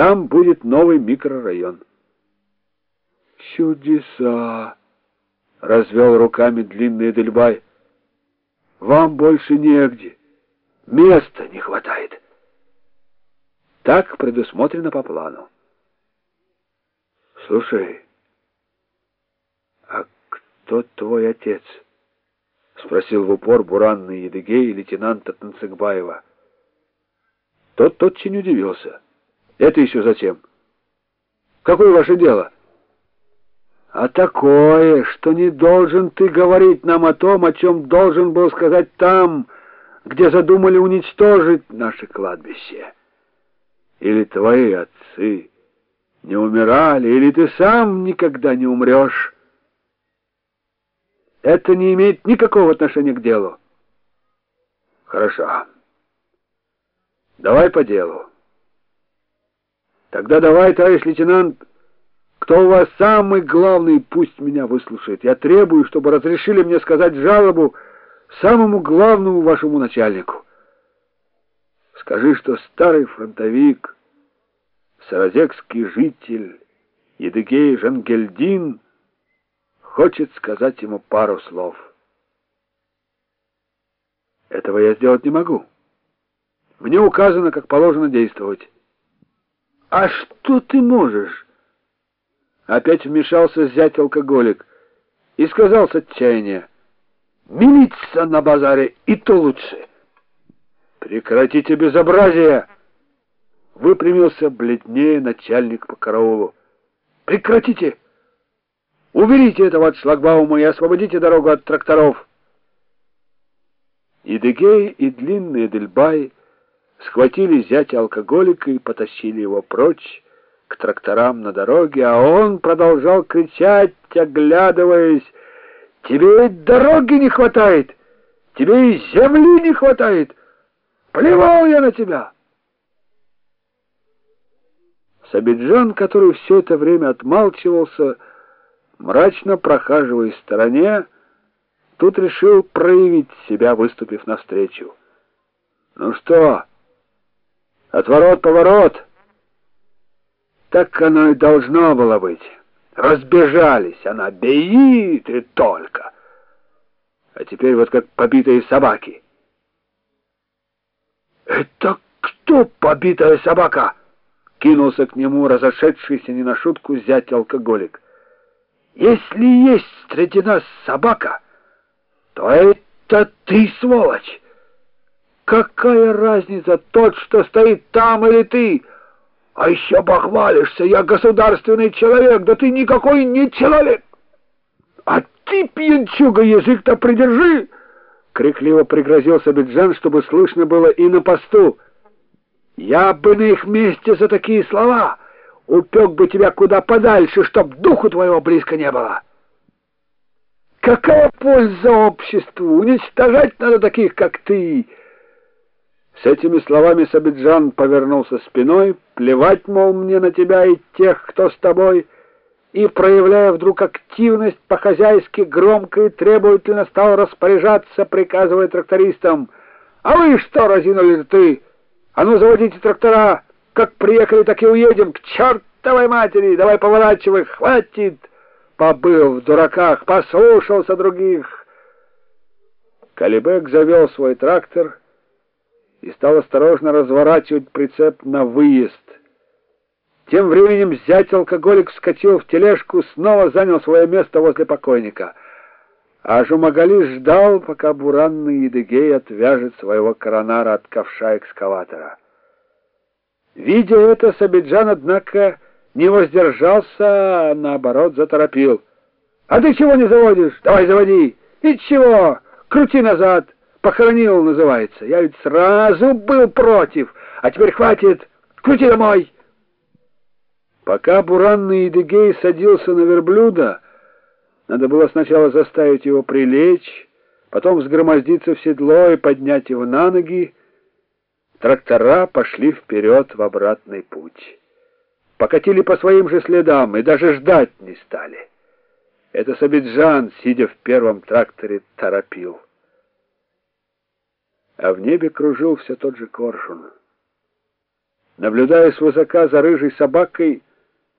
Там будет новый микрорайон. Чудеса! Развел руками длинный Эдельбай. Вам больше негде. Места не хватает. Так предусмотрено по плану. Слушай, а кто твой отец? Спросил в упор буранный Едыгей лейтенанта Танцыгбаева. Тот очень удивился. Это еще зачем? Какое ваше дело? А такое, что не должен ты говорить нам о том, о чем должен был сказать там, где задумали уничтожить наше кладбище. Или твои отцы не умирали, или ты сам никогда не умрешь. Это не имеет никакого отношения к делу. Хорошо. Давай по делу. Тогда давай, товарищ лейтенант, кто у вас самый главный, пусть меня выслушает. Я требую, чтобы разрешили мне сказать жалобу самому главному вашему начальнику. Скажи, что старый фронтовик, саразекский житель Едыгей Жангельдин хочет сказать ему пару слов. Этого я сделать не могу. Мне указано, как положено действовать. А что ты можешь? Опять вмешался зять-алкоголик и сказал с отчаяния. Милиться на базаре и то лучше. Прекратите безобразие! Выпрямился бледнее начальник по караулу. Прекратите! Уберите этого от шлагбаума и освободите дорогу от тракторов. Идыгей и длинный Эдельбай схватили зятя алкоголика и потащили его прочь к тракторам на дороге, а он продолжал кричать, оглядываясь, «Тебе ведь дороги не хватает! Тебе и земли не хватает! Плевал я на тебя!» Сабиджан, который все это время отмалчивался, мрачно прохаживаясь в стороне, тут решил проявить себя, выступив навстречу. «Ну что?» Отворот-поворот. Так оно и должно было быть. Разбежались, она беит и только. А теперь вот как побитые собаки. «Это кто побитая собака?» Кинулся к нему разошедшийся не на шутку зять алкоголик. «Если есть среди нас собака, то это ты, сволочь!» Какая разница, тот, что стоит там или ты? А еще похвалишься, я государственный человек, да ты никакой не человек. А ты, пьянчуга, язык-то придержи!» Крикливо пригрозил Сабиджан, чтобы слышно было и на посту. «Я бы на их месте за такие слова упек бы тебя куда подальше, чтоб духу твоего близко не было!» «Какая польза обществу? Уничтожать надо таких, как ты!» С этими словами Сабиджан повернулся спиной, плевать, мол, мне на тебя и тех, кто с тобой, и, проявляя вдруг активность, по-хозяйски громко и требовательно стал распоряжаться, приказывая трактористам. «А вы что, разинули ты? А ну, заводите трактора! Как приехали, так и уедем! К чертовой матери! Давай поворачивай! Хватит!» Побыл в дураках, послушался других. Калибек завел свой трактор стал осторожно разворачивать прицеп на выезд. Тем временем зять алкоголик вскочил в тележку, снова занял свое место возле покойника. А Жумагали ждал, пока буранный Едыгей отвяжет своего коронара от ковша экскаватора. Видя это, Сабиджан, однако, не воздержался, а наоборот заторопил. «А ты чего не заводишь? Давай заводи! И чего? Крути назад!» Похоронил, называется. Я ведь сразу был против. А теперь хватит. Крути домой. Пока буранный Идыгей садился на верблюда, надо было сначала заставить его прилечь, потом взгромоздиться в седло и поднять его на ноги. Трактора пошли вперед в обратный путь. Покатили по своим же следам и даже ждать не стали. Это Сабиджан, сидя в первом тракторе, торопил а в небе кружил все тот же коршун. Наблюдая свысока за рыжей собакой,